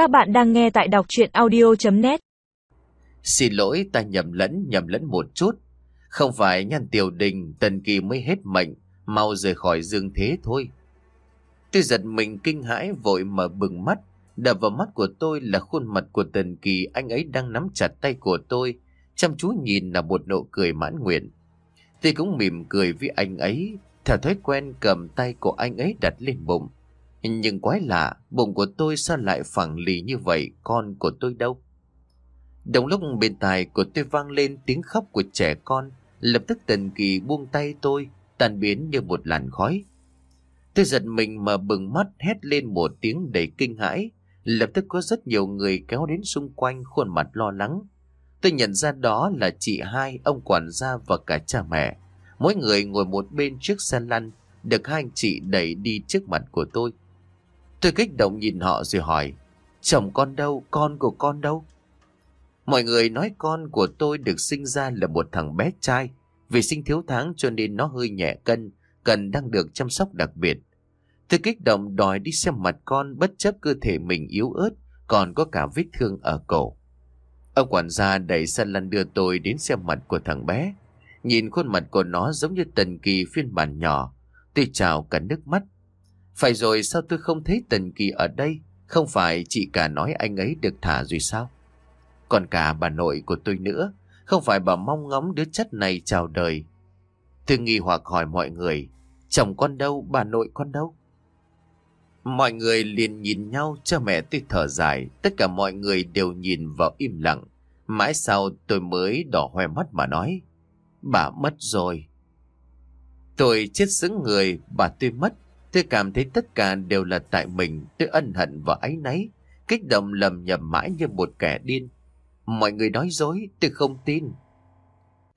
Các bạn đang nghe tại đọc chuyện audio.net Xin lỗi ta nhầm lẫn nhầm lẫn một chút. Không phải nhan tiểu đình tần kỳ mới hết mệnh, mau rời khỏi dương thế thôi. Tôi giật mình kinh hãi vội mở bừng mắt, đập vào mắt của tôi là khuôn mặt của tần kỳ anh ấy đang nắm chặt tay của tôi, chăm chú nhìn là một nụ cười mãn nguyện. Tôi cũng mỉm cười với anh ấy, theo thói quen cầm tay của anh ấy đặt lên bụng. Nhưng quái lạ, bụng của tôi sao lại phẳng lì như vậy, con của tôi đâu? Đồng lúc bên tai của tôi vang lên tiếng khóc của trẻ con, lập tức tần kỳ buông tay tôi, tan biến như một làn khói. Tôi giật mình mà bừng mắt hét lên một tiếng đầy kinh hãi, lập tức có rất nhiều người kéo đến xung quanh khuôn mặt lo lắng. Tôi nhận ra đó là chị hai, ông quản gia và cả cha mẹ. Mỗi người ngồi một bên trước xe lăn, được hai anh chị đẩy đi trước mặt của tôi. Tôi kích động nhìn họ rồi hỏi, chồng con đâu, con của con đâu? Mọi người nói con của tôi được sinh ra là một thằng bé trai, vì sinh thiếu tháng cho nên nó hơi nhẹ cân, cần đang được chăm sóc đặc biệt. Tôi kích động đòi đi xem mặt con bất chấp cơ thể mình yếu ớt, còn có cả vết thương ở cổ. Ông quản gia đẩy xe lăn đưa tôi đến xem mặt của thằng bé. Nhìn khuôn mặt của nó giống như tần kỳ phiên bản nhỏ. Tôi trào cả nước mắt. Phải rồi sao tôi không thấy Tần Kỳ ở đây? Không phải chị cả nói anh ấy được thả rồi sao? Còn cả bà nội của tôi nữa. Không phải bà mong ngóng đứa chất này chào đời. Tôi nghi hoặc hỏi mọi người. Chồng con đâu? Bà nội con đâu? Mọi người liền nhìn nhau cho mẹ tôi thở dài. Tất cả mọi người đều nhìn vào im lặng. Mãi sau tôi mới đỏ hoe mắt mà nói. Bà mất rồi. Tôi chết xứng người, bà tôi mất. Tôi cảm thấy tất cả đều là tại mình, tôi ân hận và áy náy, kích động lầm nhầm mãi như một kẻ điên. Mọi người nói dối, tôi không tin.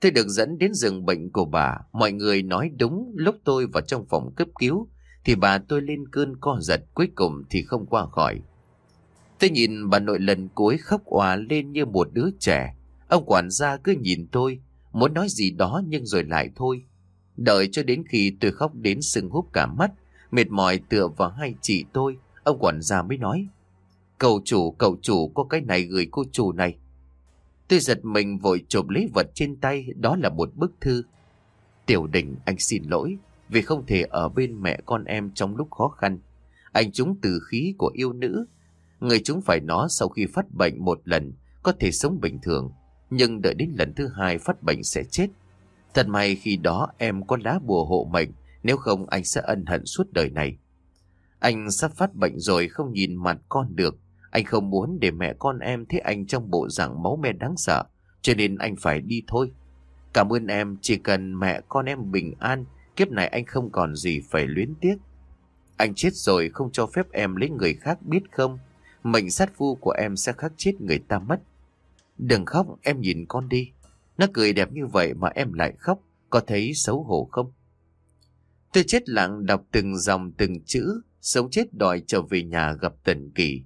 Tôi được dẫn đến giường bệnh của bà, mọi người nói đúng lúc tôi vào trong phòng cấp cứu, thì bà tôi lên cơn co giật cuối cùng thì không qua khỏi. Tôi nhìn bà nội lần cuối khóc òa lên như một đứa trẻ. Ông quản gia cứ nhìn tôi, muốn nói gì đó nhưng rồi lại thôi. Đợi cho đến khi tôi khóc đến sưng húp cả mắt, Mệt mỏi tựa vào hai chị tôi, ông quản gia mới nói. Cậu chủ, cậu chủ có cái này gửi cô chủ này. Tôi giật mình vội chộp lấy vật trên tay, đó là một bức thư. Tiểu đình, anh xin lỗi, vì không thể ở bên mẹ con em trong lúc khó khăn. Anh chúng từ khí của yêu nữ. Người chúng phải nó sau khi phát bệnh một lần, có thể sống bình thường. Nhưng đợi đến lần thứ hai phát bệnh sẽ chết. Thật may khi đó em có lá bùa hộ mệnh nếu không anh sẽ ân hận suốt đời này. Anh sắp phát bệnh rồi không nhìn mặt con được. Anh không muốn để mẹ con em thấy anh trong bộ dạng máu me đáng sợ. Cho nên anh phải đi thôi. Cảm ơn em, chỉ cần mẹ con em bình an, kiếp này anh không còn gì phải luyến tiếc. Anh chết rồi không cho phép em lấy người khác biết không? Mệnh sát phu của em sẽ khắc chết người ta mất. Đừng khóc, em nhìn con đi. Nó cười đẹp như vậy mà em lại khóc, có thấy xấu hổ không? Tôi chết lặng đọc từng dòng từng chữ, sống chết đòi trở về nhà gặp Tần Kỳ.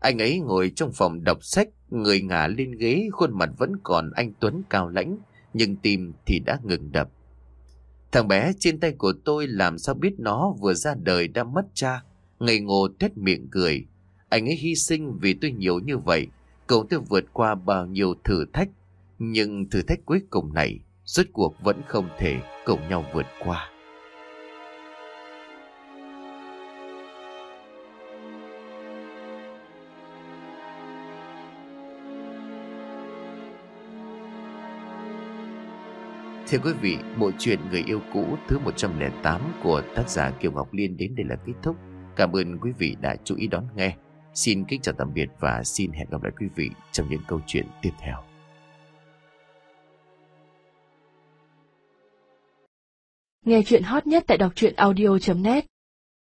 Anh ấy ngồi trong phòng đọc sách, người ngả lên ghế, khuôn mặt vẫn còn anh Tuấn cao lãnh, nhưng tim thì đã ngừng đập. Thằng bé trên tay của tôi làm sao biết nó vừa ra đời đã mất cha, ngây ngô thét miệng cười. Anh ấy hy sinh vì tôi nhiều như vậy, cậu tôi vượt qua bao nhiêu thử thách, nhưng thử thách cuối cùng này, rốt cuộc vẫn không thể cùng nhau vượt qua. Thưa quý vị, bộ truyện Người yêu cũ thứ 108 của tác giả Kiều Ngọc Liên đến đây là kết thúc. Cảm ơn quý vị đã chú ý đón nghe. Xin kính chào tạm biệt và xin hẹn gặp lại quý vị trong những câu chuyện tiếp theo. Nghe chuyện hot nhất tại đọc truyện audio.net